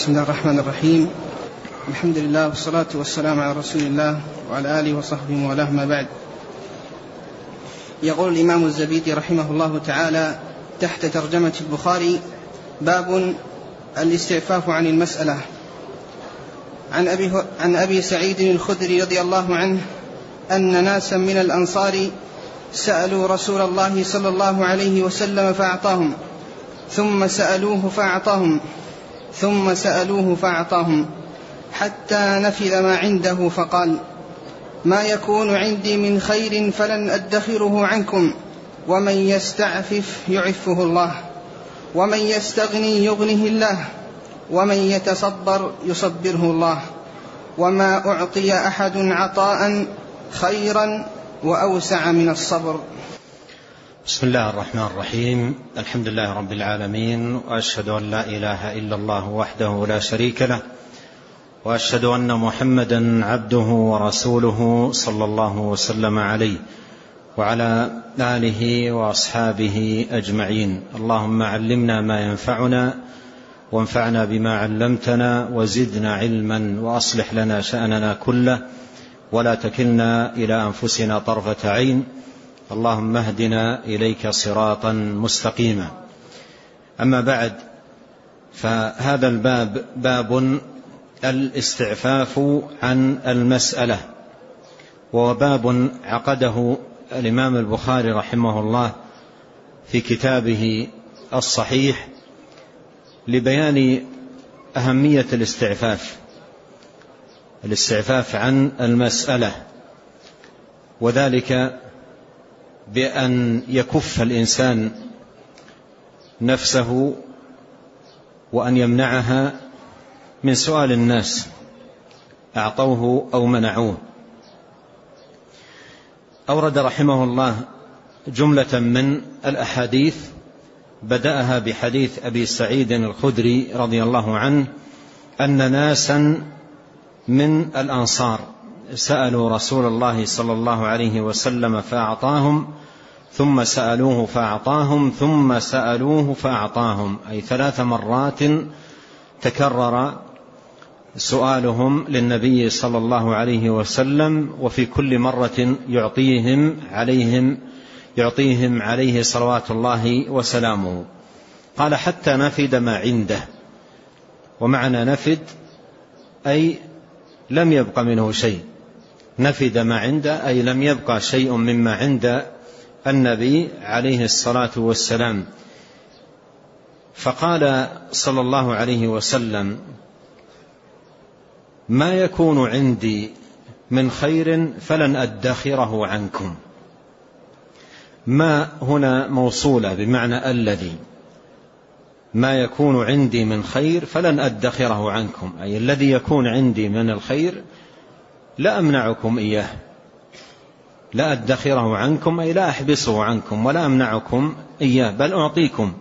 بسم الله الرحمن الرحيم. الحمد لله والصلاة والسلام على رسول الله وعلى آله وصحبه وله ما بعد. يقول الإمام الزبيدي رحمه الله تعالى تحت ترجمة البخاري باب الاستعفاف عن المسألة. عن أبي, عن أبي سعيد الخدري رضي الله عنه أن ناسا من الأنصار سألوا رسول الله صلى الله عليه وسلم فأعطاهم ثم سألوه فأعطاهم. ثم سألوه فأعطاهم حتى نفذ ما عنده فقال ما يكون عندي من خير فلن أدخره عنكم ومن يستعفف يعفه الله ومن يستغني يغنه الله ومن يتصبر يصبره الله وما أعطي أحد عطاء خيرا وأوسع من الصبر بسم الله الرحمن الرحيم. الحمد لله رب العالمين وأشهد أن لا إله إلا الله وحده لا شريك له وأشهد أن محمدا عبده ورسوله صلى الله وسلم عليه وعلى آله وأصحابه أجمعين. اللهم علمنا ما ينفعنا وانفعنا بما علمتنا وزدنا علما وأصلح لنا شأننا كله ولا تكلنا إلى أنفسنا طرفة عين اللهم اهدنا إليك صراطا مستقيما. أما بعد فهذا الباب باب الاستعفاف عن المسألة وهو باب عقده الإمام البخاري رحمه الله في كتابه الصحيح لبيان أهمية الاستعفاف الاستعفاف عن المسألة وذلك بأن يكف الإنسان نفسه وأن يمنعها من سؤال الناس أعطوه أو منعوه. أورد رحمه الله جملة من الأحاديث بدأها بحديث أبي سعيد الخدري رضي الله عنه أن ناسا من الأنصار سألوا رسول الله صلى الله عليه وسلم فأعطاهم ثم سألوه فأعطاهم ثم سألوه فأعطاهم. أي ثلاث مرات تكرر سؤالهم للنبي صلى الله عليه وسلم وفي كل مرة يعطيهم عليهم يعطيهم عليه صلوات الله وسلامه. قال حتى نفد ما عنده. ومعنى نفد أي لم يبق منه شيء. نفد ما عنده أي لم يبقى شيء مما عند النبي عليه الصلاة والسلام. فقال صلى الله عليه وسلم ما يكون عندي من خير فلن أدخره عنكم. ما هنا موصولة بمعنى الذي ما يكون عندي من خير فلن أدخره عنكم. أي الذي يكون عندي من الخير لا أمنعكم إياه. لا أدخره عنكم أي لا أحبسه عنكم ولا أمنعكم إياه بل أعطيكم.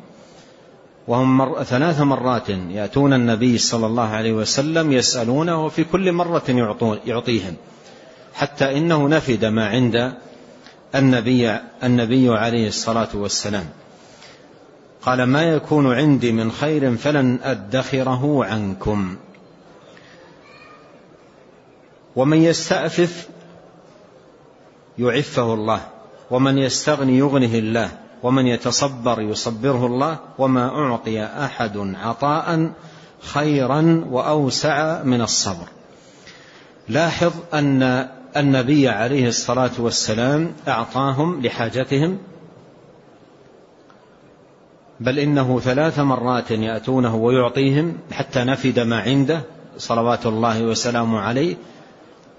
وهم مر... ثلاث مرات يأتون النبي صلى الله عليه وسلم يسألونه وفي كل مرة يعطيهم. حتى إنه نفد ما عند النبي النبي عليه الصلاة والسلام. قال ما يكون عندي من خير فلن أدخره عنكم. ومن يستأفف يعفه الله ومن يستغني يغنه الله ومن يتصبر يصبره الله وما أعطي أحد عطاء خيرا وأوسع من الصبر. لاحظ أن النبي عليه الصلاة والسلام أعطاهم لحاجتهم؟ بل إنه ثلاث مرات يأتونه ويعطيهم حتى نفد ما عنده صلوات الله وسلامه عليه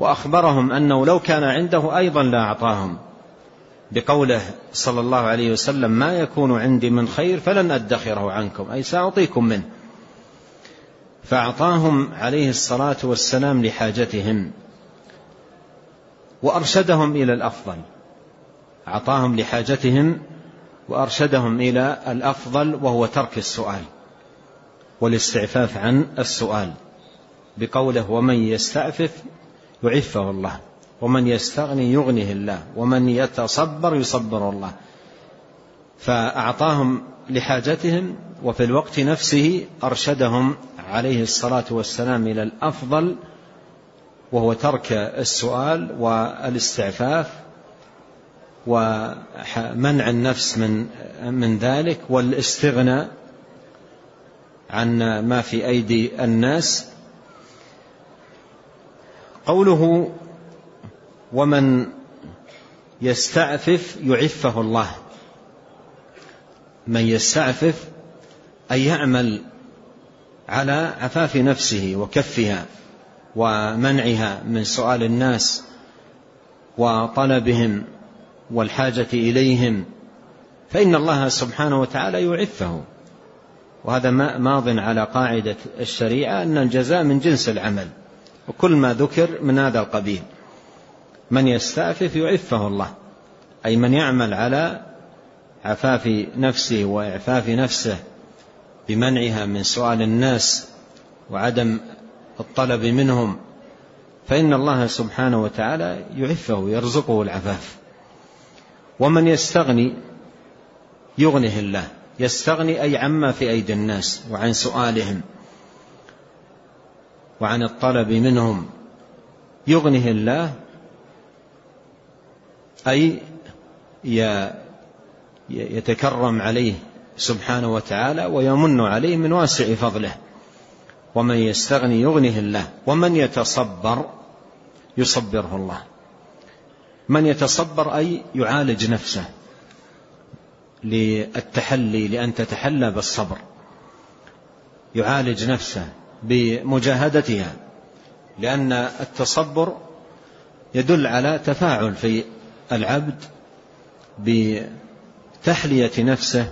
وأخبرهم أنه لو كان عنده أيضا لا أعطاهم. بقوله صلى الله عليه وسلم ما يكون عندي من خير فلن أدخره عنكم. أي سأعطيكم منه. فأعطاهم عليه الصلاة والسلام لحاجتهم. وأرشدهم إلى الأفضل. أعطاهم لحاجتهم وأرشدهم إلى الأفضل وهو ترك السؤال. والاستعفاف عن السؤال. بقوله ومن يستعفف يعفه الله. ومن يستغني يغنه الله. ومن يتصبر يصبر الله. فأعطاهم لحاجتهم وفي الوقت نفسه أرشدهم عليه الصلاة والسلام إلى الأفضل وهو ترك السؤال والاستعفاف ومنع النفس من من ذلك والاستغناء عن ما في أيدي الناس قوله ومن يستعفف يعفه الله. من يستعفف أن يعمل على عفاف نفسه وكفها ومنعها من سؤال الناس وطلبهم والحاجة إليهم فإن الله سبحانه وتعالى يعفه. وهذا ماض على قاعدة الشريعة أن الجزاء من جنس العمل. وكل ما ذكر من هذا القبيل. من يستعفف يعفه الله. أي من يعمل على عفاف نفسه وإعفاف نفسه بمنعها من سؤال الناس وعدم الطلب منهم فإن الله سبحانه وتعالى يعفه يرزقه العفاف. ومن يستغني يغنه الله. يستغني أي عما في أيدي الناس وعن سؤالهم. وعن الطلب منهم يغنه الله أي يتكرم عليه سبحانه وتعالى ويمن عليه من واسع فضله. ومن يستغني يغنه الله ومن يتصبر يصبره الله. من يتصبر أي يعالج نفسه للتحلي لأن تتحلى بالصبر. يعالج نفسه بمجاهدتها لأن التصبر يدل على تفاعل في العبد بتحلية نفسه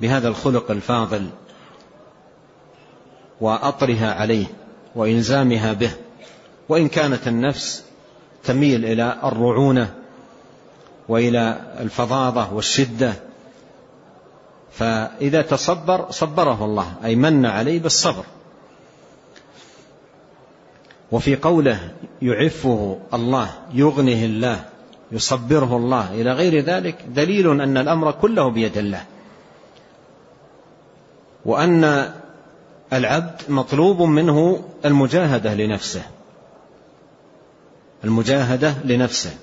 بهذا الخلق الفاضل وأطرها عليه وإلزامها به. وإن كانت النفس تميل إلى الرعونة وإلى الفظاظة والشدة فإذا تصبر صبره الله أي من عليه بالصبر. وفي قوله يعفه الله يغنه الله يصبره الله إلى غير ذلك دليل أن الأمر كله بيد الله. وأن العبد مطلوب منه المجاهدة لنفسه. المجاهدة لنفسه.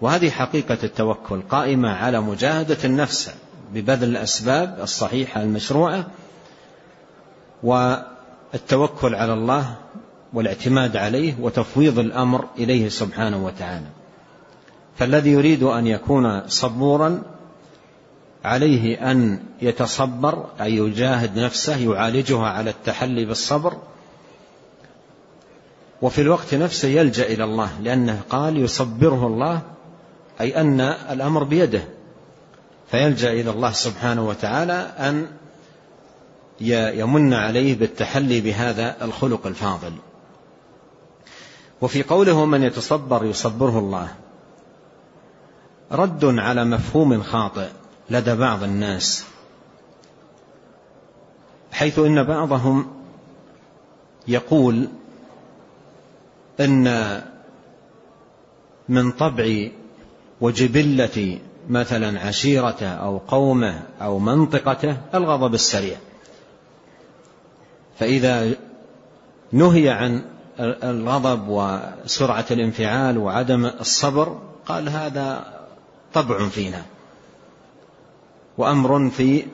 وهذه حقيقة التوكل قائمة على مجاهدة النفس ببذل الأسباب الصحيحة المشروعة والتوكل على الله والاعتماد عليه وتفويض الأمر إليه سبحانه وتعالى. فالذي يريد أن يكون صبورا عليه أن يتصبر أي يجاهد نفسه يعالجها على التحلي بالصبر وفي الوقت نفسه يلجأ إلى الله لأنه قال يصبره الله أي أن الأمر بيده. فيلجأ إلى الله سبحانه وتعالى أن يمن عليه بالتحلي بهذا الخلق الفاضل. وفي قوله من يتصبر يصبره الله. رد على مفهوم خاطئ لدى بعض الناس حيث إن بعضهم يقول إن من طبع وجبلة مثلا عشيرته أو قومه أو منطقته الغضب السريع. فإذا نهي عن الغضب وسرعة الانفعال وعدم الصبر قال هذا طبع فينا وأمر في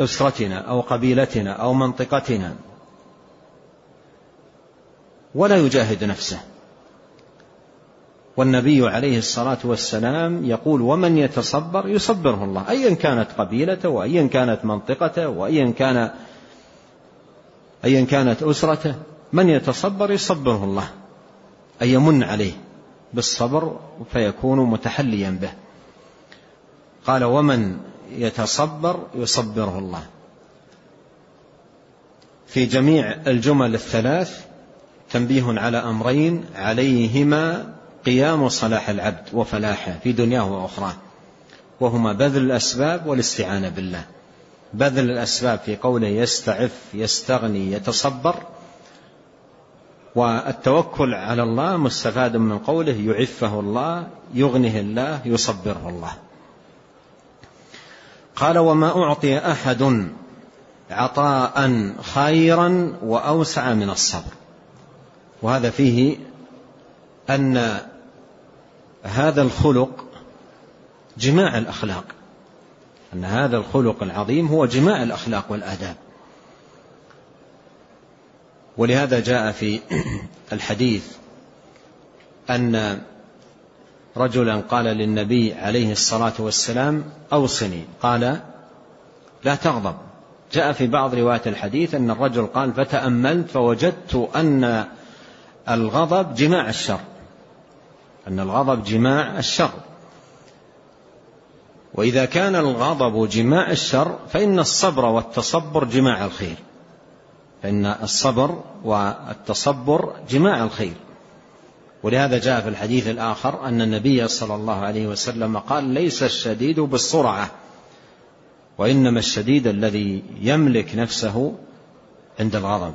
أسرتنا أو قبيلتنا أو منطقتنا. ولا يجاهد نفسه. والنبي عليه الصلاة والسلام يقول ومن يتصبر يصبره الله ايا كانت قبيلته وايا كانت منطقته وايا كان ايا كانت أسرته من يتصبر يصبره الله اي يمن عليه بالصبر فيكون متحليا به. قال ومن يتصبر يصبره الله. في جميع الجمل الثلاث تنبيه على أمرين عليهما قيام صلاح العبد وفلاحه في دنياه وأخراه وهما بذل الأسباب والاستعانة بالله. بذل الأسباب في قوله يستعف يستغني يتصبر. والتوكل على الله مستفاد من قوله يعفه الله يغنه الله يصبره الله. قال وما أعطي أحد عطاء خيرا وأوسع من الصبر. وهذا فيه أن هذا الخلق جماع الأخلاق. أن هذا الخلق العظيم هو جماع الأخلاق والآداب. ولهذا جاء في الحديث أن رجلا قال للنبي عليه الصلاة والسلام أوصني قال لا تغضب جاء في بعض روايات الحديث أن الرجل قال فتأملت فوجدت أن الغضب جماع الشر أن الغضب جماع الشر. وإذا كان الغضب جماع الشر فإن الصبر والتصبر جماع الخير. فإن الصبر والتصبر جماع الخير. ولهذا جاء في الحديث الآخر أن النبي صلى الله عليه وسلم قال ليس الشديد بالسرعة. وإنما الشديد الذي يملك نفسه عند الغضب.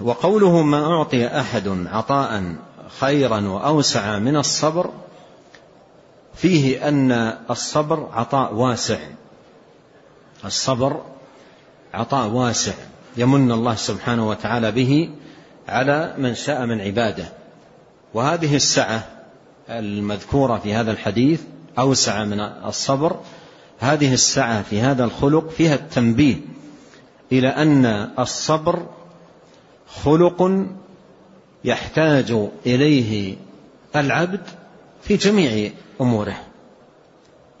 وقوله ما أعطي أحد عطاء خيرا وأوسع من الصبر فيه أن الصبر عطاء واسع. الصبر عطاء واسع. يمن الله سبحانه وتعالى به على من شاء من عباده. وهذه السعة المذكورة في هذا الحديث أوسع من الصبر. هذه السعة في هذا الخلق فيها التنبيه إلى أن الصبر خلق يحتاج إليه العبد في جميع أموره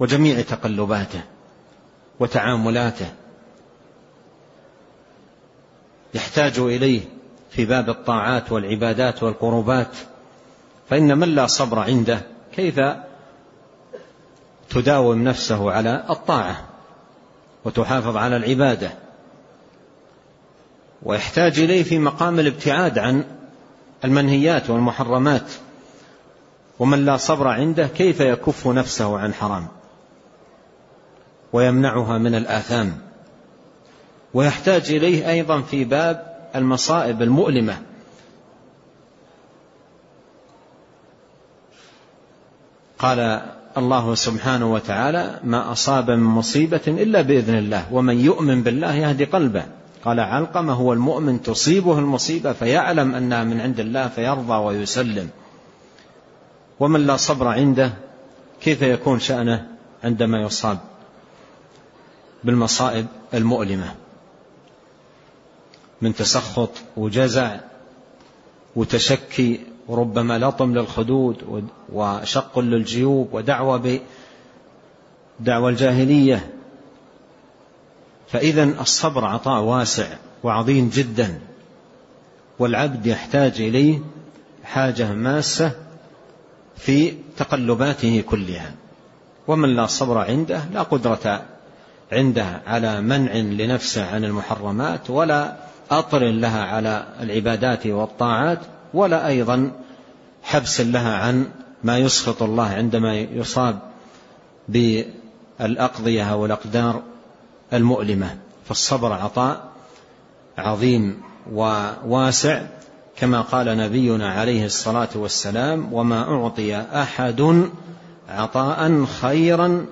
وجميع تقلباته وتعاملاته. يحتاج إليه في باب الطاعات والعبادات والقربات. فإن من لا صبر عنده كيف تداوم نفسه على الطاعة وتحافظ على العبادة؟ ويحتاج إليه في مقام الابتعاد عن المنهيات والمحرمات. ومن لا صبر عنده كيف يكف نفسه عن حرام؟ ويمنعها من الآثام. ويحتاج إليه أيضا في باب المصائب المؤلمة. قال الله سبحانه وتعالى ما أصاب من مصيبة إلا بإذن الله ومن يؤمن بالله يهدي قلبه. قال علقمة هو المؤمن تصيبه المصيبة فيعلم أنها من عند الله فيرضى ويسلم. ومن لا صبر عنده كيف يكون شأنه عندما يصاب بالمصائب المؤلمة من تسخط وجزع وتشكي وربما لطم للخدود وشق للجيوب ودعوة بدعوى الجاهلية. فإذا الصبر عطاء واسع وعظيم جدا والعبد يحتاج إليه حاجة ماسة في تقلباته كلها. ومن لا صبر عنده لا قدرة عنده على منع لنفسه عن المحرمات ولا أطر لها على العبادات والطاعات ولا أيضا حبس لها عن ما يسخط الله عندما يصاب بالأقضية والأقدار المؤلمة. فالصبر عطاء عظيم وواسع. كما قال نبينا عليه الصلاة والسلام وما أعطي أحد عطاء خيرا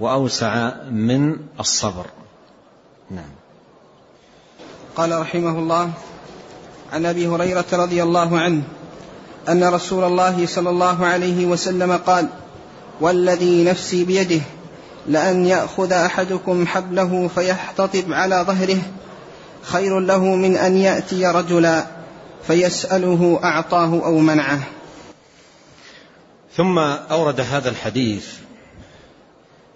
وأوسع من الصبر. نعم. قال رحمه الله عن أبي هريرة رضي الله عنه أن رسول الله صلى الله عليه وسلم قال والذي نفسي بيده لأن يأخذ أحدكم حبله فيحتطب على ظهره خير له من أن يأتي رجلا. فيسأله أعطاه أو منعه. ثم أورد هذا الحديث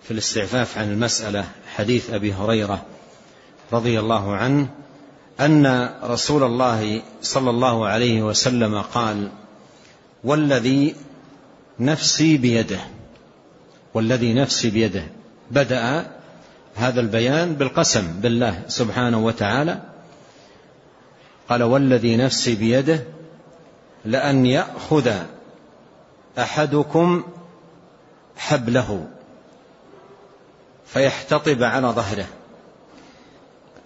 في الاستعفاف عن المسألة حديث أبي هريرة رضي الله عنه أن رسول الله صلى الله عليه وسلم قال والذي نفسي بيده والذي نفسي بيده بدأ هذا البيان بالقسم بالله سبحانه وتعالى قال والذي نفسي بيده لأن يأخذ أحدكم حبله فيحتطب على ظهره.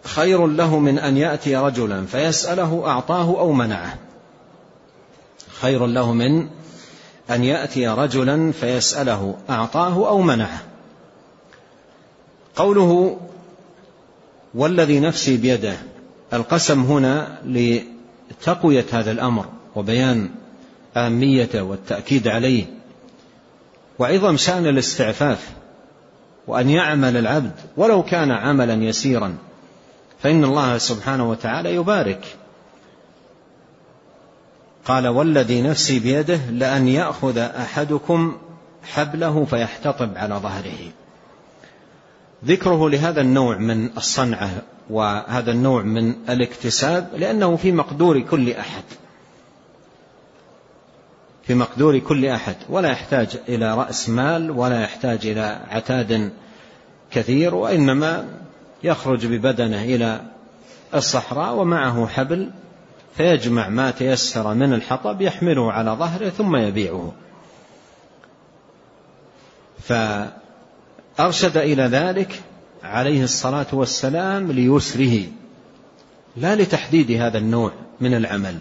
خير له من أن يأتي رجلا فيسأله أعطاه أو منعه. خير له من أن يأتي رجلا فيسأله أعطاه أو منعه. قوله والذي نفسي بيده القسم هنا لتقوية هذا الأمر وبيان أهميته والتأكيد عليه وعظم شأن الاستعفاف وأن يعمل العبد ولو كان عملا يسيرا فإن الله سبحانه وتعالى يبارك. قال والذي نفسي بيده لأن يأخذ أحدكم حبله فيحتطب على ظهره. ذكره لهذا النوع من الصنعة وهذا النوع من الاكتساب لأنه في مقدور كل أحد. في مقدور كل أحد. ولا يحتاج إلى رأس مال ولا يحتاج إلى عتاد كثير وإنما يخرج ببدنه إلى الصحراء ومعه حبل فيجمع ما تيسر من الحطب يحمله على ظهره ثم يبيعه. فأرشد إلى ذلك عليه الصلاة والسلام ليسره لا لتحديد هذا النوع من العمل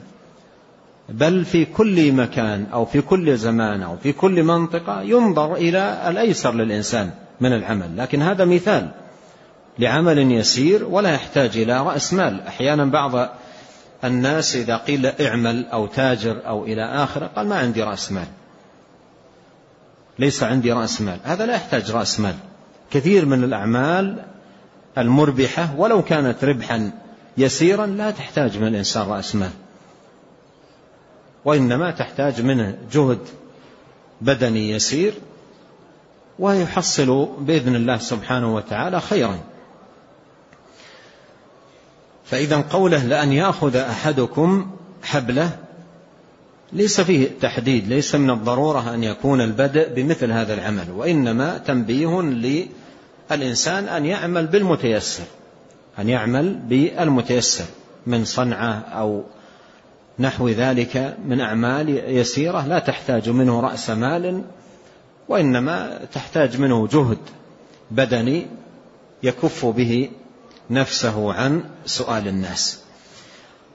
بل في كل مكان أو في كل زمان أو في كل منطقة ينظر إلى الأيسر للإنسان من العمل. لكن هذا مثال لعمل يسير ولا يحتاج إلى رأس مال. أحيانا بعض الناس إذا قيل اعمل أو تاجر أو إلى آخره قال ما عندي رأس مال ليس عندي رأس مال. هذا لا يحتاج رأس مال. كثير من الأعمال المربحة ولو كانت ربحا يسيرا لا تحتاج من الإنسان رأس مال وإنما تحتاج منه جهد بدني يسير ويحصل بإذن الله سبحانه وتعالى خيرا. فإذا قوله لأن يأخذ أحدكم حبله ليس فيه تحديد ليس من الضرورة أن يكون البدء بمثل هذا العمل وإنما تنبيه للإنسان أن يعمل بالمتيسر أن يعمل بالمتيسر من صنعة أو نحو ذلك من أعمال يسيرة لا تحتاج منه رأس مال وإنما تحتاج منه جهد بدني يكف به نفسه عن سؤال الناس.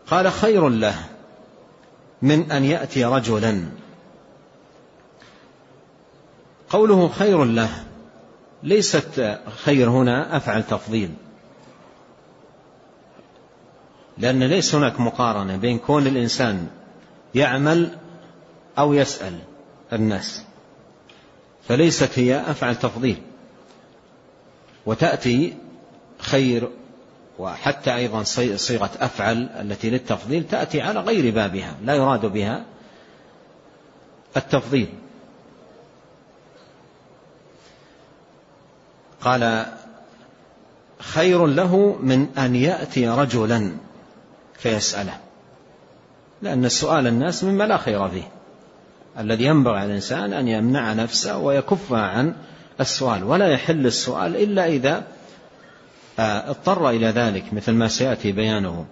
قال خير له. من أن يأتي رجلا. قوله خير له ليست خير هنا أفعل تفضيل. لأن ليس هناك مقارنة بين كون الإنسان يعمل أو يسأل الناس فليست هي أفعل تفضيل. وتأتي خير وحتى أيضا صيغة أفعل التي للتفضيل تأتي على غير بابها لا يراد بها التفضيل. قال خير له من أن يأتي رجلا فيسأله. لأن السؤال الناس مما لا خير فيه. الذي ينبغي على الإنسان أن يمنع نفسه ويكفها عن السؤال ولا يحل السؤال إلا إذا اضطر إلى ذلك مثل ما سيأتي بيانه.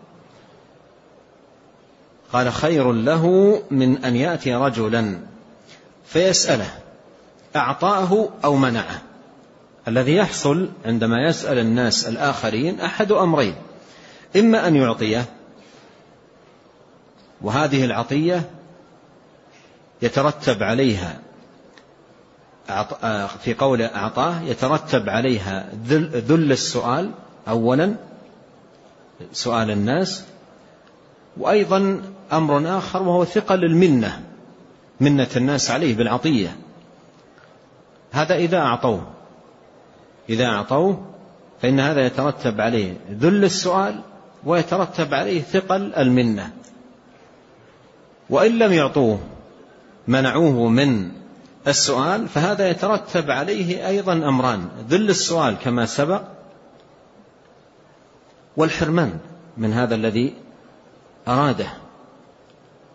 قال خير له من أن يأتي رجلا فيسأله أعطاه أو منعه. الذي يحصل عندما يسأل الناس الآخرين أحد أمرين إما أن يعطيه وهذه العطية يترتب عليها آه، في قول أعطاه يترتب عليها ذل السؤال أولا سؤال الناس وأيضا أمر آخر وهو ثقل المنة منة الناس عليه بالعطية. هذا إذا أعطوه. إذا أعطوه فإن هذا يترتب عليه ذل السؤال ويترتب عليه ثقل المنة. وإن لم يعطوه منعوه من السؤال فهذا يترتب عليه أيضا أمران. ذل السؤال كما سبق والحرمان من هذا الذي أراده.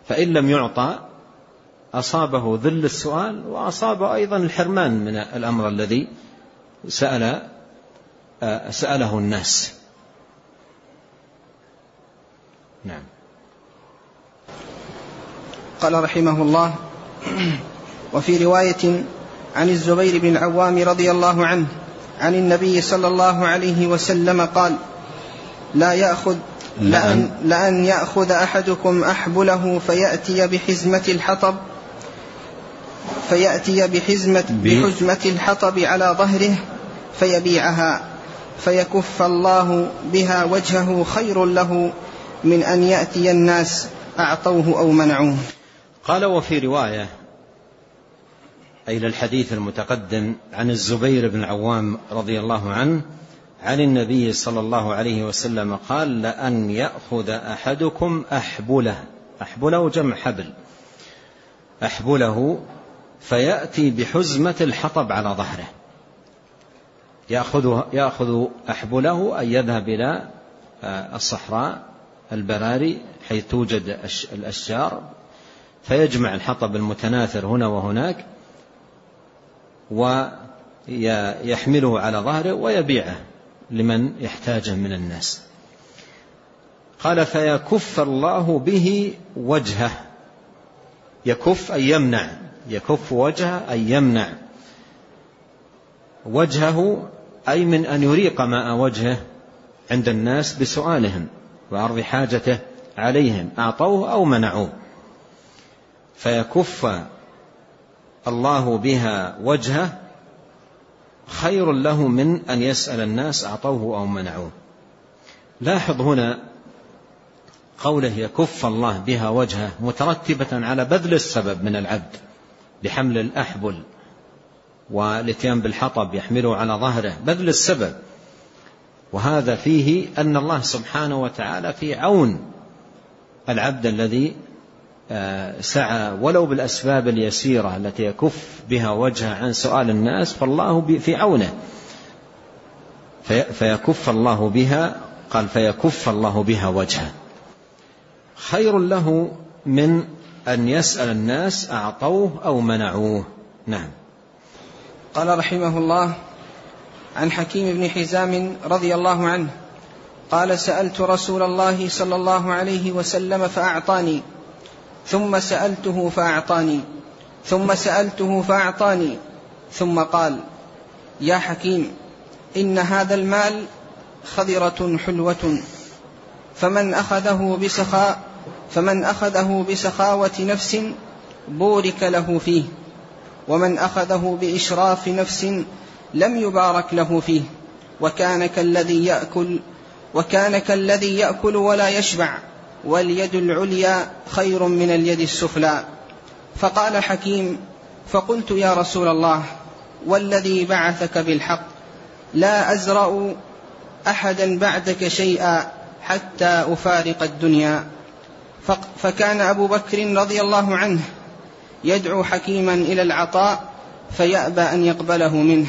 فإن لم يعطى أصابه ذل السؤال وأصابه أيضا الحرمان من الأمر الذي سأل سأله الناس. نعم. قال رحمه الله وفي رواية عن الزبير بن العوام رضي الله عنه عن النبي صلى الله عليه وسلم قال لا يأخذ لأن, لأن يأخذ أحدكم أحبله فيأتي بحزمة الحطب فيأتي بحزمة, بحزمة الحطب على ظهره فيبيعها. فيكف الله بها وجهه خير له من أن يأتي الناس أعطوه أو منعوه. قال وفي رواية أي للحديث المتقدم عن الزبير بن العوام رضي الله عنه عن النبي صلى الله عليه وسلم قال لأن يأخذ أحدكم أحبله. أحبله جمع حبل. أحبله فيأتي بحزمة الحطب على ظهره. يأخذ, يأخذ أحبله أن يذهب إلى آه، الصحراء البراري حيث توجد الأشجار فيجمع الحطب المتناثر هنا وهناك ويحمله على ظهره ويبيعه لمن يحتاجه من الناس. قال فيكف الله به وجهه. يكف أن يمنع. يكف وجهه أن يمنع. وجهه أي من أن يريق ماء وجهه عند الناس بسؤالهم وعرض حاجته عليهم أعطوه أو منعوه. فيكف الله بها وجهه خير له من أن يسأل الناس أعطوه أو منعوه. لاحظ هنا قوله يكف الله بها وجهه مترتبة على بذل السبب من العبد بحمل الأحبل والإتيان بالحطب يحمله على ظهره بذل السبب. وهذا فيه أن الله سبحانه وتعالى في عون العبد الذي سعى ولو بالأسباب اليسيرة التي يكف بها وجهه عن سؤال الناس فالله في عونه. فيكف الله بها قال فيكف الله بها وجهه. خير له من أن يسأل الناس أعطوه أو منعوه. نعم. قال رحمه الله عن حكيم بن حزام رضي الله عنه قال سألت رسول الله صلى الله عليه وسلم فأعطاني. ثم سألته فأعطاني ثم سألته فأعطاني ثم قال يا حكيم إن هذا المال خضرة حلوة فمن أخذه بسخاء فمن أخذه بسخاوة نفس بورك له فيه ومن أخذه بإشراف نفس لم يبارك له فيه وكان كالذي يأكل وكان كالذي يأكل ولا يشبع واليد العليا خير من اليد السفلى. فقال حكيم فقلت يا رسول الله والذي بعثك بالحق لا أزرأ أحدا بعدك شيئا حتى أفارق الدنيا. فكان أبو بكر رضي الله عنه يدعو حكيما إلى العطاء فيأبى أن يقبله منه.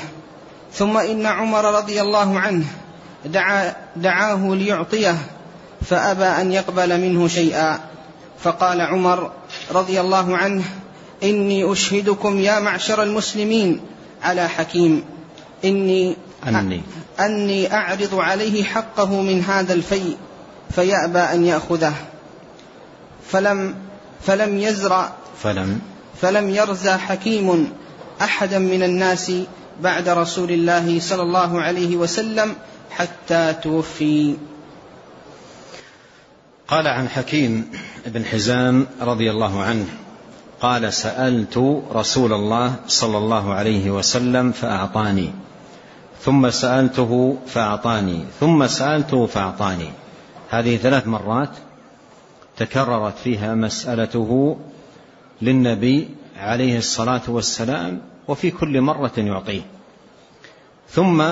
ثم إن عمر رضي الله عنه دعا دعاه ليعطيه فأبى أن يقبل منه شيئا. فقال عمر رضي الله عنه إني أشهدكم يا معشر المسلمين. على حكيم إني أني, أني أعرض عليه حقه من هذا الفيء فيأبى أن يأخذه. فلم فلم يزرع فلم. فلم يرزى حكيم أحدا من الناس بعد رسول الله صلى الله عليه وسلم حتى توفي. قال عن حكيم بن حزام رضي الله عنه قال سألت رسول الله صلى الله عليه وسلم فأعطاني ثم سألته فأعطاني ثم سألته فأعطاني. هذه ثلاث مرات تكررت فيها مسألته للنبي عليه الصلاة والسلام وفي كل مرة يعطيه. ثم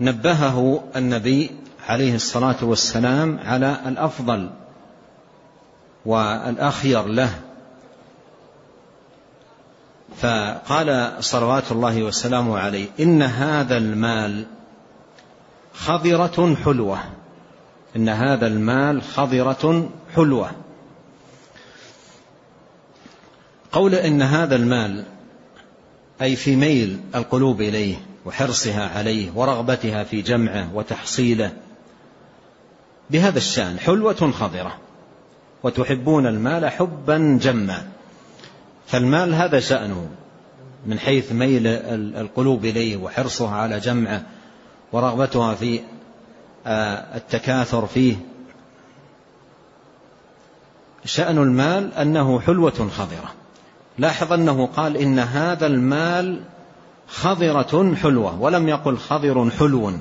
نبهه النبي عليه الصلاة والسلام على الأفضل والأخير له. فقال صلوات الله وسلامه عليه إن هذا المال خضرة حلوة. إن هذا المال خضرة حلوة. قول إن هذا المال أي في ميل القلوب إليه وحرصها عليه ورغبتها في جمعه وتحصيله بهذا الشأن حلوة خضرة. وتحبون المال حبا جما. فالمال هذا شأنه من حيث ميل القلوب إليه وحرصها على جمعه ورغبتها في آه، التكاثر فيه. شأن المال أنه حلوة خضرة. لاحظ أنه قال إن هذا المال خضرة حلوة ولم يقل خضر حلو.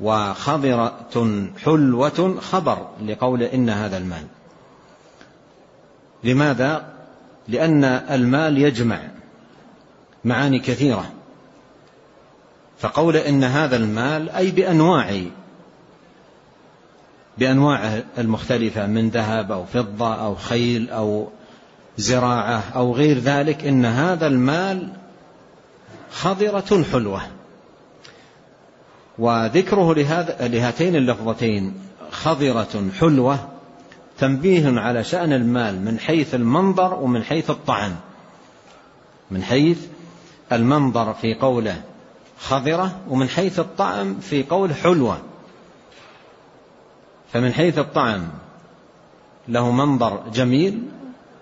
وخضرة حلوة خبر لقول إن هذا المال. لماذا؟ لأن المال يجمع معاني كثيرة. فقول إن هذا المال أي بأنواع بأنواعه المختلفة من ذهب أو فضة أو خيل أو زراعة أو غير ذلك إن هذا المال خضرة حلوة. وذكره لهذا لهاتين اللفظتين. خضرة حلوة. تنبيه على شأن المال من حيث المنظر ومن حيث الطعم من حيث المنظر في قوله خضرة ومن حيث الطعم في قول حلوة. فمن حيث الطعم له منظر جميل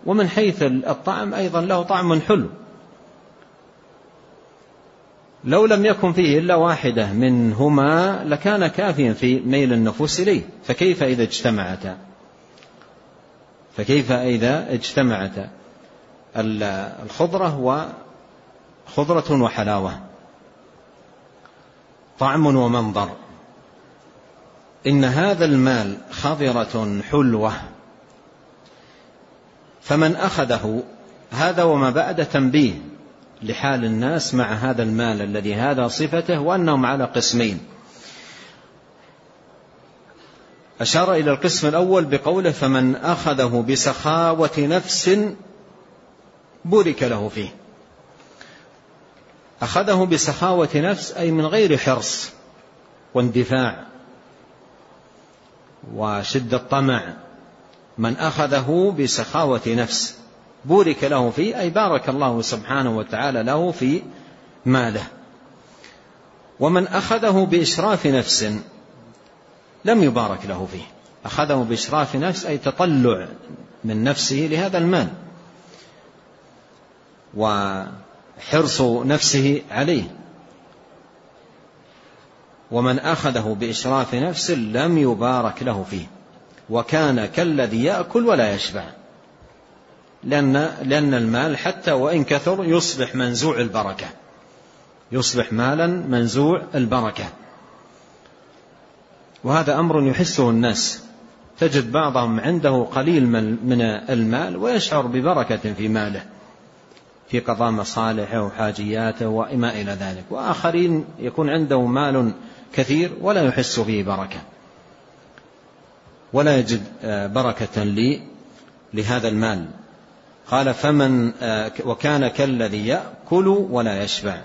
ومن حيث الطعم أيضا له طعم حلو. لو لم يكن فيه إلا واحدة منهما لكان كافيا في ميل النفوس إليه فكيف إذا اجتمعتا فكيف إذا اجتمعتا الخضرة وخضرة وحلاوة. طعم ومنظر. إن هذا المال خضرة حلوة. فمن أخذه هذا وما بعد تنبيه. لحال الناس مع هذا المال الذي هذا صفته وأنهم على قسمين. أشار إلى القسم الأول بقوله فمن أخذه بسخاوة نفس بورك له فيه. أخذه بسخاوة نفس أي من غير حرص واندفاع وشدة طمع من أخذه بسخاوة نفس. بورك له فيه أي بارك الله سبحانه وتعالى له في ماله. ومن أخذه بإشراف نفس لم يبارك له فيه. أخذه بإشراف نفس أي تطلع من نفسه لهذا المال. وحرص نفسه عليه. ومن أخذه بإشراف نفس لم يبارك له فيه. وكان كالذي يأكل ولا يشبع. لأن, لأن المال حتى وإن كثر يصبح منزوع البركة. يصبح مالا منزوع البركة. وهذا أمر يحسه الناس. تجد بعضهم عنده قليل من المال ويشعر ببركة في ماله في قضاء مصالحه وحاجياته وما إلى ذلك. وآخرين يكون عنده مال كثير ولا يحس فيه بركة. ولا يجد بركة لي لهذا المال. قال فمن وكان كالذي يأكل ولا يشبع.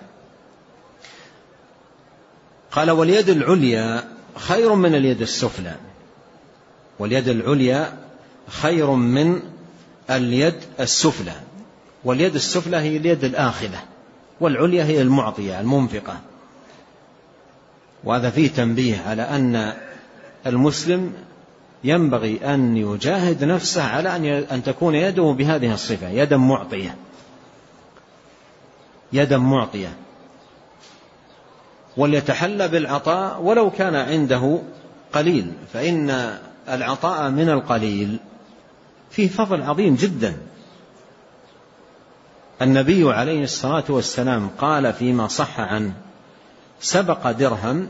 قال واليد العليا خير من اليد السفلى. واليد العليا خير من اليد السفلى. واليد السفلى هي اليد الآخذة والعليا هي المعطية المنفقة. وهذا فيه تنبيه على أن المسلم ينبغي أن يجاهد نفسه على أن تكون يده بهذه الصفة يدا معطية. يدا معطية. وليتحلى بالعطاء ولو كان عنده قليل فإن العطاء من القليل. فيه فضل عظيم جدا. النبي عليه الصلاة والسلام قال فيما صح عنه سبق درهم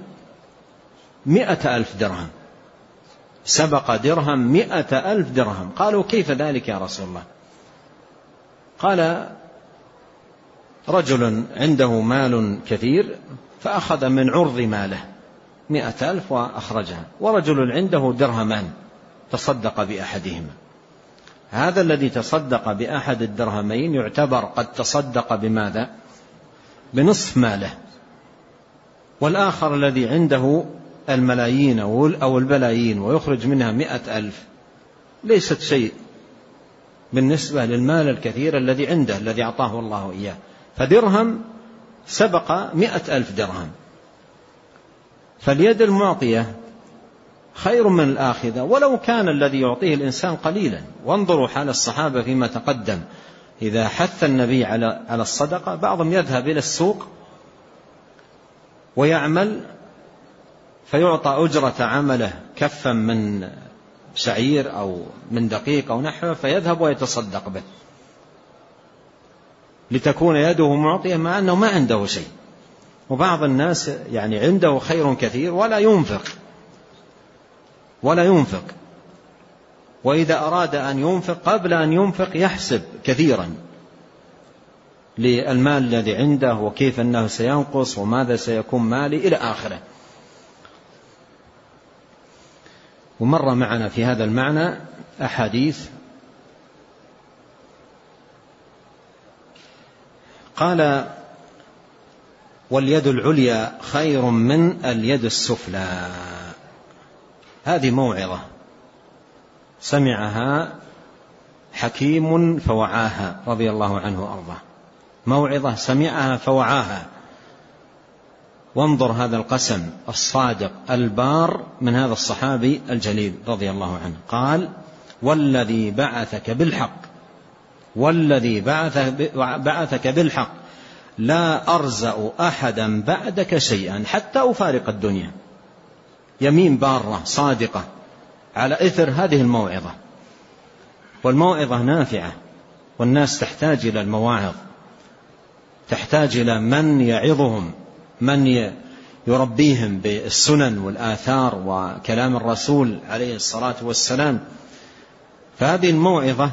مئة ألف درهم. سبق درهم مئة ألف درهم. قالوا كيف ذلك يا رسول الله؟ قال رجل عنده مال كثير فأخذ من عرض ماله مئة ألف وأخرجها. ورجل عنده درهمان تصدق بأحدهما. هذا الذي تصدق بأحد الدرهمين يعتبر قد تصدق بماذا؟ بنصف ماله. والآخر الذي عنده الملايين أو البلايين ويخرج منها مئة ألف. ليست شيء بالنسبة للمال الكثير الذي عنده الذي أعطاه الله إياه. فدرهم سبق مئة ألف درهم. فاليد المعطية خير من الآخذة. ولو كان الذي يعطيه الإنسان قليلا. وانظروا حال الصحابة فيما تقدم. إذا حث النبي على على الصدقة بعضهم يذهب إلى السوق ويعمل فيعطى أجرة عمله كفا من شعير أو من دقيق أو نحوه فيذهب ويتصدق به. لتكون يده معطية مع أنه ما عنده شيء. وبعض الناس يعني عنده خير كثير ولا ينفق. ولا ينفق. وإذا أراد أن ينفق قبل أن ينفق يحسب كثيرا. للمال الذي عنده وكيف أنه سينقص وماذا سيكون مالي إلى آخره. ومر معنا في هذا المعنى أحاديث. قال واليد العليا خير من اليد السفلى. هذه موعظة. سمعها حكيم فوعاها رضي الله عنه وأرضاه. موعظة سمعها فوعاها. وانظر هذا القسم الصادق البار من هذا الصحابي الجليل رضي الله عنه. قال والذي بعثك بالحق والذي بعثك بالحق لا أرزأ أحدا بعدك شيئا حتى أفارق الدنيا. يمين بارة صادقة على إثر هذه الموعظة. والموعظة نافعة والناس تحتاج إلى المواعظ تحتاج إلى من يعظهم. من يربيهم بالسنن والآثار وكلام الرسول عليه الصلاة والسلام. فهذه الموعظة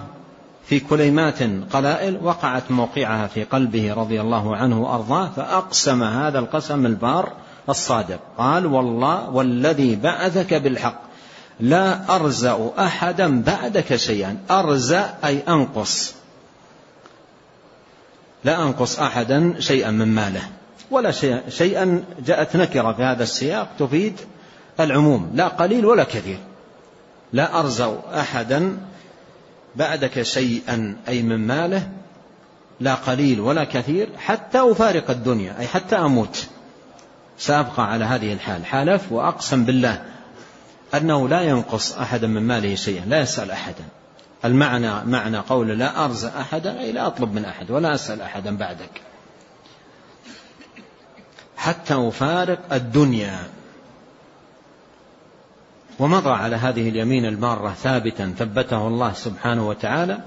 في كلمات قلائل وقعت موقعها في قلبه رضي الله عنه وأرضاه فأقسم هذا القسم البار الصادق. قال والله والذي بعثك بالحق لا أرزأ أحدا بعدك شيئا. أرزأ أي أنقص لا أنقص أحدا شيئا من ماله. ولا شيء شيئا جاءت نكرة في هذا السياق تفيد العموم. لا قليل ولا كثير. لا أرزأ أحدا بعدك شيئا أي من ماله. لا قليل ولا كثير حتى أفارق الدنيا أي حتى أموت. سأبقى على هذه الحال. حالف وأقسم بالله أنه لا ينقص أحدا من ماله شيئا لا يسأل أحدا. المعنى معنى قول لا أرزق أحدا أي لا أطلب من أحد ولا أسأل أحدا بعدك. حتى أفارق الدنيا. ومضى على هذه اليمين المارة ثابتا ثبته الله سبحانه وتعالى.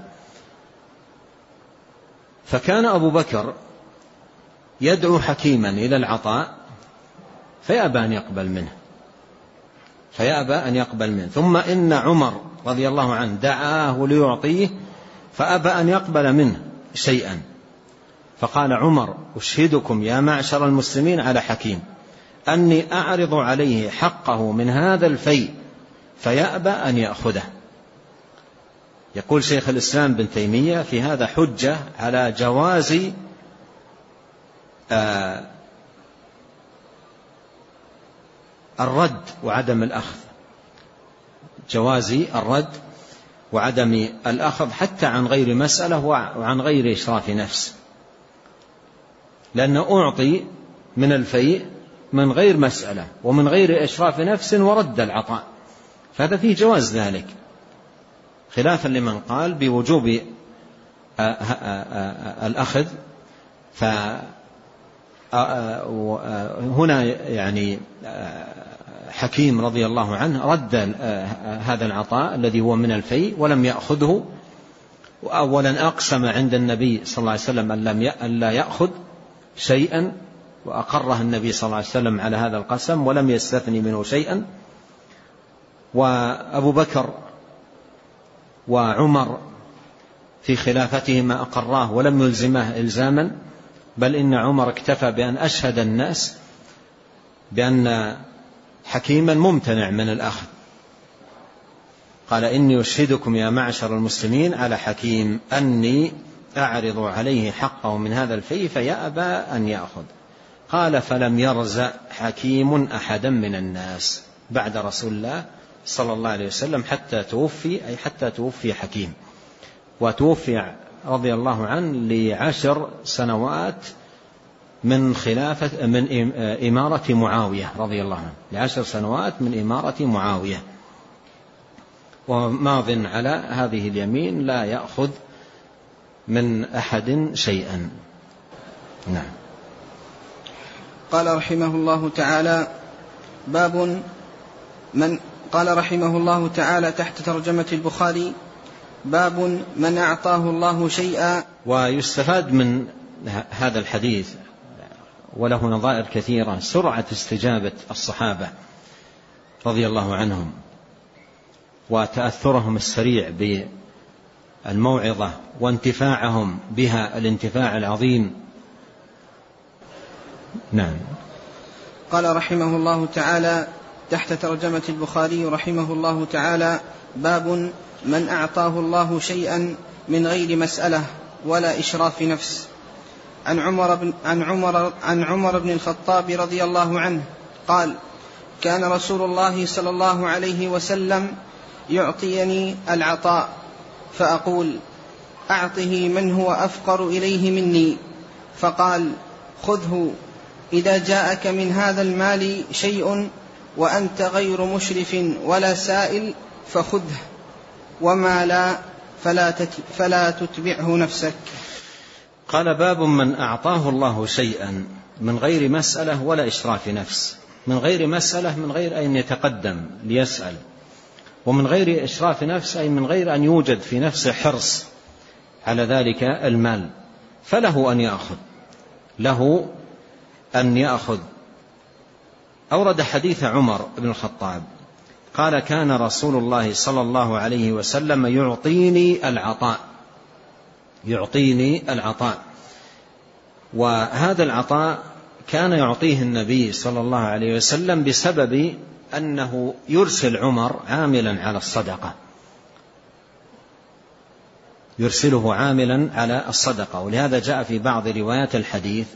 فكان أبو بكر يدعو حكيما إلى العطاء فيأبى أن يقبل منه. فيأبى أن يقبل منه. ثم إن عمر رضي الله عنه دعاه ليعطيه فأبى أن يقبل منه شيئا. فقال عمر أشهدكم يا معشر المسلمين على حكيم. أني أعرض عليه حقه من هذا الفيء فيأبى أن يأخذه. يقول شيخ الإسلام بن تيمية في هذا حجة على جواز آه الرد وعدم الأخذ. جواز الرد وعدم الأخذ حتى عن غير مسألة وعن غير إشراف نفس. لأنه أعطي من الفيء من غير مسألة ومن غير إشراف نفس ورد العطاء. فهذا فيه جواز ذلك. خلافا لمن قال بوجوب الأخذ فهنا يعني حكيم رضي الله عنه رد هذا العطاء الذي هو من الفيء ولم يأخذه وأولا أقسم عند النبي صلى الله عليه وسلم أن لم أن لا يأخذ شيئا وأقره النبي صلى الله عليه وسلم على هذا القسم ولم يستثني منه شيئا. وأبو بكر وعمر في خلافتهما أقراه ولم يلزمه إلزاما بل إن عمر اكتفى بأن أشهد الناس بأن حكيما ممتنع من الأخذ. قال إني أشهدكم يا معشر المسلمين على حكيم أني أعرض عليه حقه من هذا الفي فيأبى أن يأخذ. قال فلم يرزع حكيم أحدا من الناس بعد رسول الله صلى الله عليه وسلم حتى توفي أي حتى توفي حكيم. وتوفي رضي الله عنه لعشر سنوات من خلافة من إمارة معاوية رضي الله عنه. لعشر سنوات من إمارة معاوية. وماض على هذه اليمين لا يأخذ من أحد شيئا. نعم. قال رحمه الله تعالى باب من قال رحمه الله تعالى تحت ترجمة البخاري باب من أعطاه الله شيئا. ويستفاد من هذا الحديث وله نظائر كثيرة سرعة استجابة الصحابة رضي الله عنهم وتأثرهم السريع بالموعظة وانتفاعهم بها الانتفاع العظيم. نعم. قال رحمه الله تعالى تحت ترجمة البخاري رحمه الله تعالى باب من أعطاه الله شيئا من غير مسألة ولا إشراف نفس. عن عمر بن عن عمر عن عمر بن الخطاب رضي الله عنه قال كان رسول الله صلى الله عليه وسلم يعطيني العطاء. فأقول أعطه من هو أفقر إليه مني. فقال خذه إذا جاءك من هذا المال شيء وأنت غير مشرف ولا سائل فخذه وما لا فلا, فلا تتبعه نفسك. قال باب من أعطاه الله شيئا من غير مسألة ولا إشراف نفس من غير مسألة من غير أن يتقدم ليسأل. ومن غير إشراف نفس أي من غير أن يوجد في نفسه حرص على ذلك المال فله أن يأخذ. له أن يأخذ. أورد حديث عمر بن الخطاب قال كان رسول الله صلى الله عليه وسلم يعطيني العطاء يعطيني العطاء. وهذا العطاء كان يعطيه النبي صلى الله عليه وسلم بسبب أنه يرسل عمر عاملا على الصدقة. يرسله عاملا على الصدقة. ولهذا جاء في بعض روايات الحديث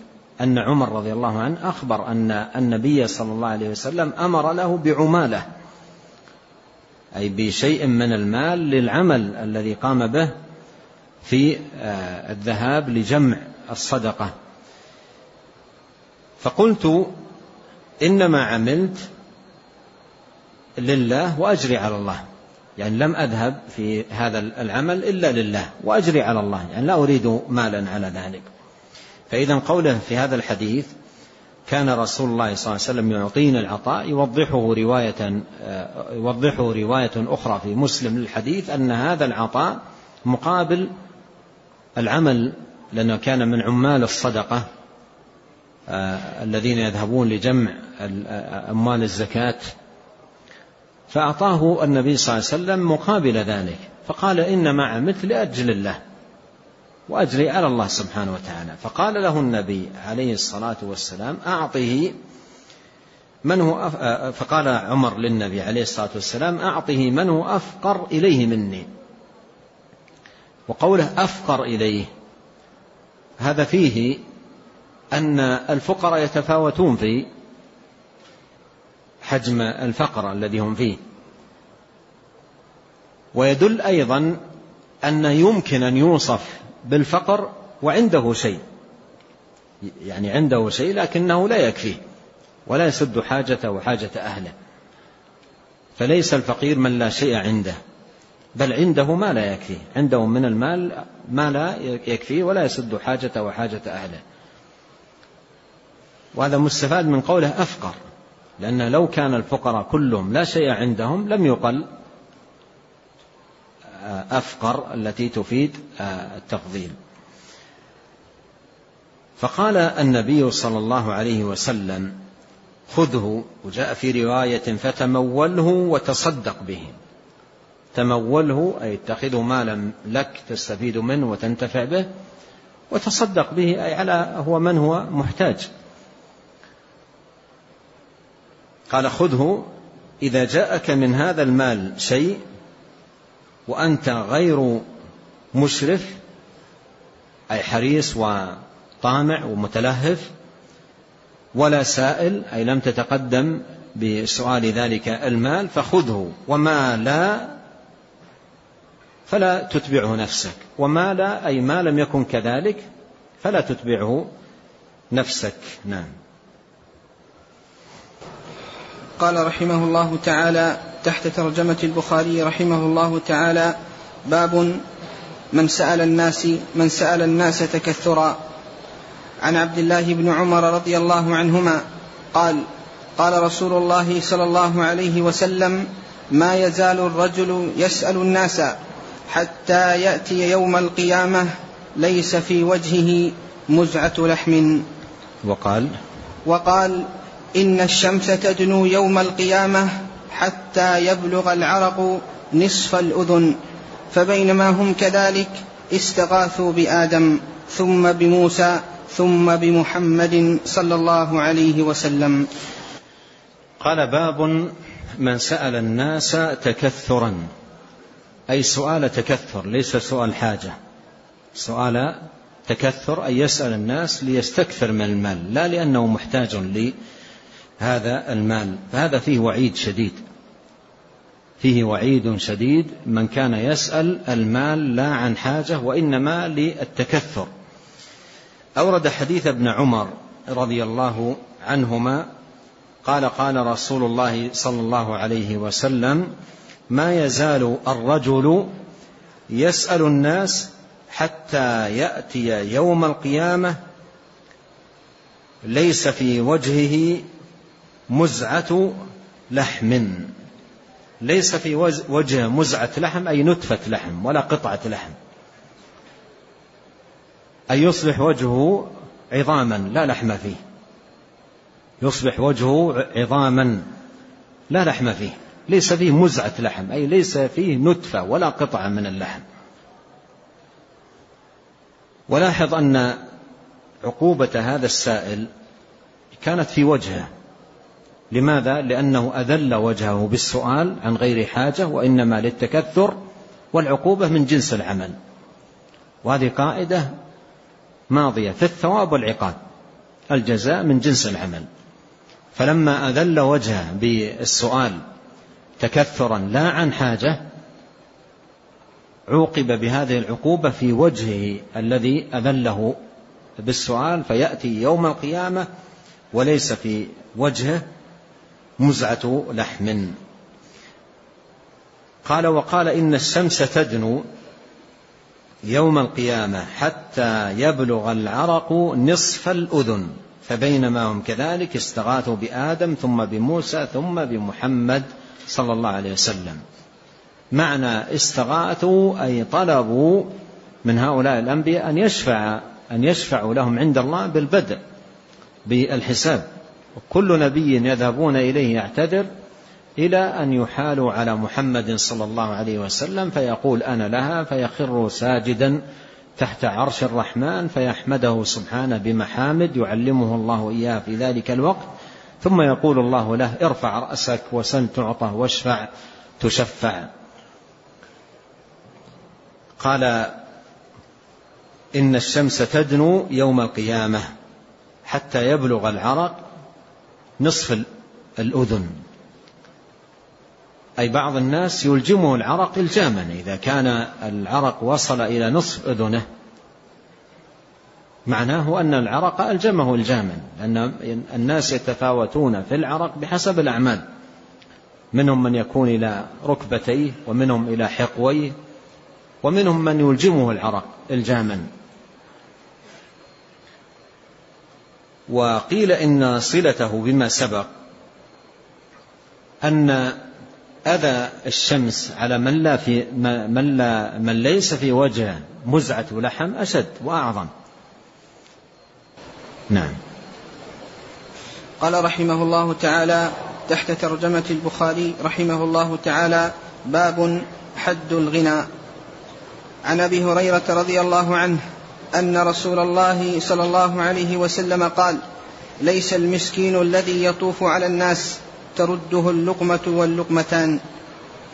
أن عمر رضي الله عنه أخبر أن النبي صلى الله عليه وسلم أمر له بعمالة أي بشيء من المال للعمل الذي قام به في آه، الذهاب لجمع الصدقة. فقلت إنما عملت لله وأجري على الله. يعني لم أذهب في هذا العمل إلا لله وأجري على الله. يعني لا أريد مالا على ذلك. فإذا قوله في هذا الحديث كان رسول الله صلى الله عليه وسلم يعطينا العطاء يوضحه رواية آه، يوضحه رواية أخرى في مسلم للحديث أن هذا العطاء مقابل العمل لأنه كان من عمال الصدقة آه، الذين يذهبون لجمع آه، أموال الزكاة. فأعطاه النبي صلى الله عليه وسلم مقابل ذلك فقال إنما عملت لأجل الله وأجري على الله سبحانه وتعالى. فقال له النبي عليه الصلاة والسلام أعطه من هو فقال عمر للنبي عليه الصلاة والسلام أعطه من هو أفقر إليه مني. وقوله أفقر إليه هذا فيه أن الفقراء يتفاوتون في حجم الفقر الذي هم فيه. ويدل أيضا أن يمكن أن يوصف بالفقر وعنده شيء. يعني عنده شيء لكنه لا يكفيه ولا يسد حاجته وحاجة أهله. فليس الفقير من لا شيء عنده بل عنده ما لا يكفيه. عنده من المال ما لا يكفيه ولا يسد حاجته وحاجة أهله. وهذا مستفاد من قوله أفقر. لأن لو كان الفقراء كلهم لا شيء عندهم لم يقل أفقر التي تفيد التفضيل. فقال النبي صلى الله عليه وسلم خذه. وجاء في رواية فتموله وتصدق به. تموله أي اتخذه مالا لك تستفيد منه وتنتفع به وتصدق به أي على هو من هو محتاج. قال خذه إذا جاءك من هذا المال شيء وأنت غير مشرف أي حريص وطامع ومتلهف ولا سائل أي لم تتقدم بسؤال ذلك المال فخذه. وما لا فلا تتبعه نفسك. وما لا أي ما لم يكن كذلك فلا تتبعه نفسك. نعم. قال رحمه الله تعالى تحت ترجمة البخاري رحمه الله تعالى باب من سأل الناس من سأل الناس تكثرا. عن عبد الله بن عمر رضي الله عنهما قال قال رسول الله صلى الله عليه وسلم ما يزال الرجل يسأل الناس حتى يأتي يوم القيامة ليس في وجهه مزعة لحم. وقال وقال إن الشمس تدنو يوم القيامة حتى يبلغ العرق نصف الأذن فبينما هم كذلك استغاثوا بآدم ثم بموسى ثم بمحمد صلى الله عليه وسلم. قال باب من سأل الناس تكثرا أي سؤال تكثر ليس سؤال حاجة. سؤال تكثر أن يسأل الناس ليستكثر من المال لا لأنه محتاج لهذا المال. فهذا فيه وعيد شديد. فيه وعيد شديد من كان يسأل المال لا عن حاجة وإنما للتكثر. أورد حديث ابن عمر رضي الله عنهما قال قال رسول الله صلى الله عليه وسلم ما يزال الرجل يسأل الناس حتى يأتي يوم القيامة ليس في وجهه مزعة لحم. ليس في وجهه مزعة لحم أي نتفة لحم ولا قطعة لحم. أن يصبح وجهه عظاما لا لحم فيه. يصبح وجهه عظاما لا لحم فيه. ليس فيه مزعة لحم أي ليس فيه نتفة ولا قطعة من اللحم. ولاحظ أن عقوبة هذا السائل كانت في وجهه. لماذا؟ لأنه أذل وجهه بالسؤال عن غير حاجة وإنما للتكثر والعقوبة من جنس العمل. وهذه قاعدة ماضية في الثواب والعقاب. الجزاء من جنس العمل. فلما أذل وجهه بالسؤال تكثرا لا عن حاجة عوقب بهذه العقوبة في وجهه الذي أذله بالسؤال فيأتي يوم القيامة وليس في وجهه مزعة لحم. قال وقال إن الشمس تدنو يوم القيامة حتى يبلغ العرق نصف الأذن. فبينما هم كذلك استغاثوا بآدم ثم بموسى ثم بمحمد صلى الله عليه وسلم. معنى استغاثوا أي طلبوا من هؤلاء الأنبياء أن يشفع أن يشفعوا لهم عند الله بالبدء بالحساب. كل نبي يذهبون إليه يعتذر إلى أن يحالوا على محمد صلى الله عليه وسلم فيقول أنا لها فيخر ساجدا تحت عرش الرحمن فيحمده سبحانه بمحامد يعلمه الله إياه في ذلك الوقت ثم يقول الله له ارفع رأسك وسل تعطى واشفع تشفع. قال إن الشمس تدنو يوم القيامة حتى يبلغ العرق نصف الأذن. أي بعض الناس يلجمه العرق إلجاما. إذا كان العرق وصل إلى نصف أذنه معناه أن العرق ألجمه إلجاما. لأن الناس يتفاوتون في العرق بحسب الأعمال. منهم من يكون إلى ركبتيه ومنهم إلى حقويه ومنهم من يلجمه العرق إلجاما. وقيل إن صلته بما سبق أن أذى الشمس على من لا في من لا من ليس في وجهه مزعة لحم أشد وأعظم. نعم. قال رحمه الله تعالى تحت ترجمة البخاري رحمه الله تعالى باب حد الغنى عن أبي هريرة رضي الله عنه أن رسول الله صلى الله عليه وسلم قال ليس المسكين الذي يطوف على الناس ترده اللقمة واللقمتان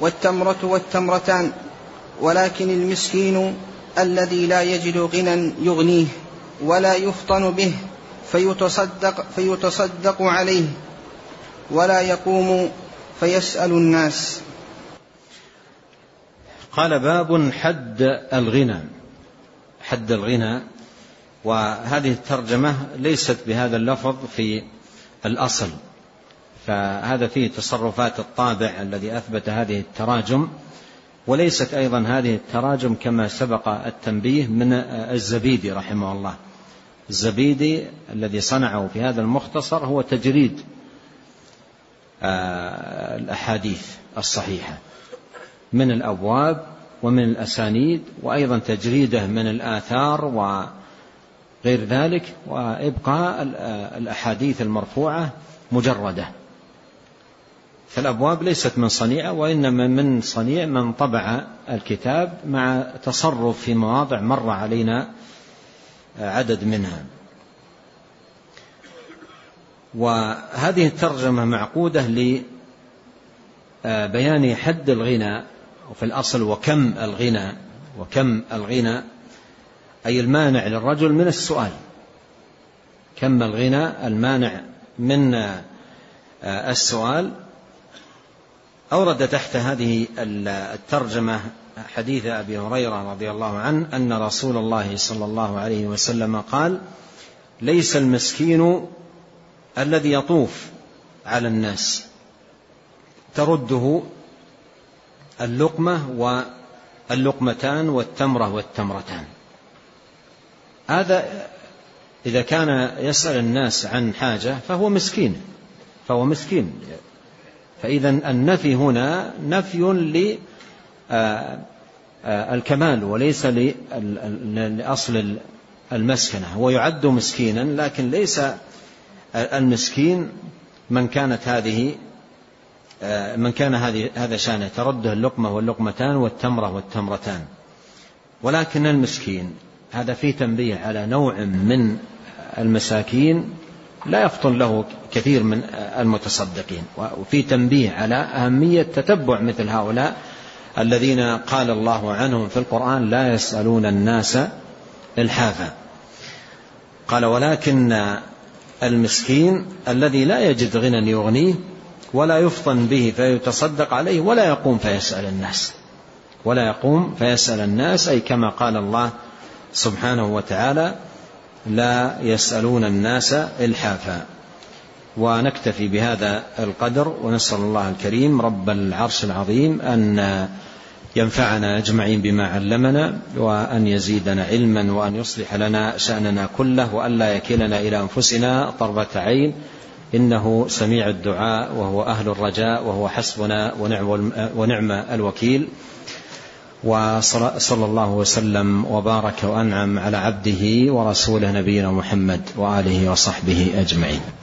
والتمرة والتمرتان ولكن المسكين الذي لا يجد غنى يغنيه ولا يفطن به فيتصدق فيتصدق عليه ولا يقوم فيسأل الناس. قال باب حد الغنى. حد الغنى وهذه الترجمة ليست بهذا اللفظ في الأصل. فهذا فيه تصرفات الطابع الذي أثبت هذه التراجم وليست أيضا هذه التراجم كما سبق التنبيه من الزبيدي رحمه الله. الزبيدي الذي صنعه في هذا المختصر هو تجريد آه، الأحاديث الصحيحة. من الأبواب ومن الأسانيد وأيضا تجريده من الآثار غير ذلك وإبقاء الأحاديث المرفوعة مجردة. فالأبواب ليست من صنيعة وإنما من صنيع من طبع الكتاب مع تصرف في مواضع مر علينا عدد منها. وهذه الترجمة معقودة لبيان حد الغنى وفي الأصل وكم الغنى وكم الغنى أي المانع للرجل من السؤال. كم الغنى المانع من السؤال؟ أورد تحت هذه الترجمة حديث أبي هريرة رضي الله عنه أن رسول الله صلى الله عليه وسلم قال ليس المسكين الذي يطوف على الناس ترده اللقمة واللقمتان والتمرة والتمرتان. هذا إذا كان يسأل الناس عن حاجة فهو مسكين فهو مسكين. فإذا النفي هنا نفي للكمال وليس لأصل المسكنة. هو يعد مسكينا لكن ليس المسكين من كانت هذه من كان هذه هذا شأنه ترده اللقمة واللقمتان والتمرة والتمرتان. ولكن المسكين هذا فيه تنبيه على نوع من المساكين لا يفطن له كثير من المتصدقين. وفي تنبيه على أهمية تتبع مثل هؤلاء الذين قال الله عنهم في القرآن لا يسألون الناس إلحافا قال ولكن المسكين الذي لا يجد غنى يغنيه ولا يفطن به فيتصدق عليه ولا يقوم فيسأل الناس. ولا يقوم فيسأل الناس أي كما قال الله سبحانه وتعالى لا يسألون الناس إلحافا. ونكتفي بهذا القدر ونسأل الله الكريم رب العرش العظيم أن ينفعنا أجمعين بما علمنا وأن يزيدنا علما وأن يصلح لنا شأننا كله وأن لا يكلنا إلى أنفسنا طربة عين. إنه سميع الدعاء وهو أهل الرجاء وهو حسبنا ونعم الوكيل. وصلى الله وسلم وبارك وأنعم على عبده ورسوله نبينا محمد وآله وصحبه أجمعين.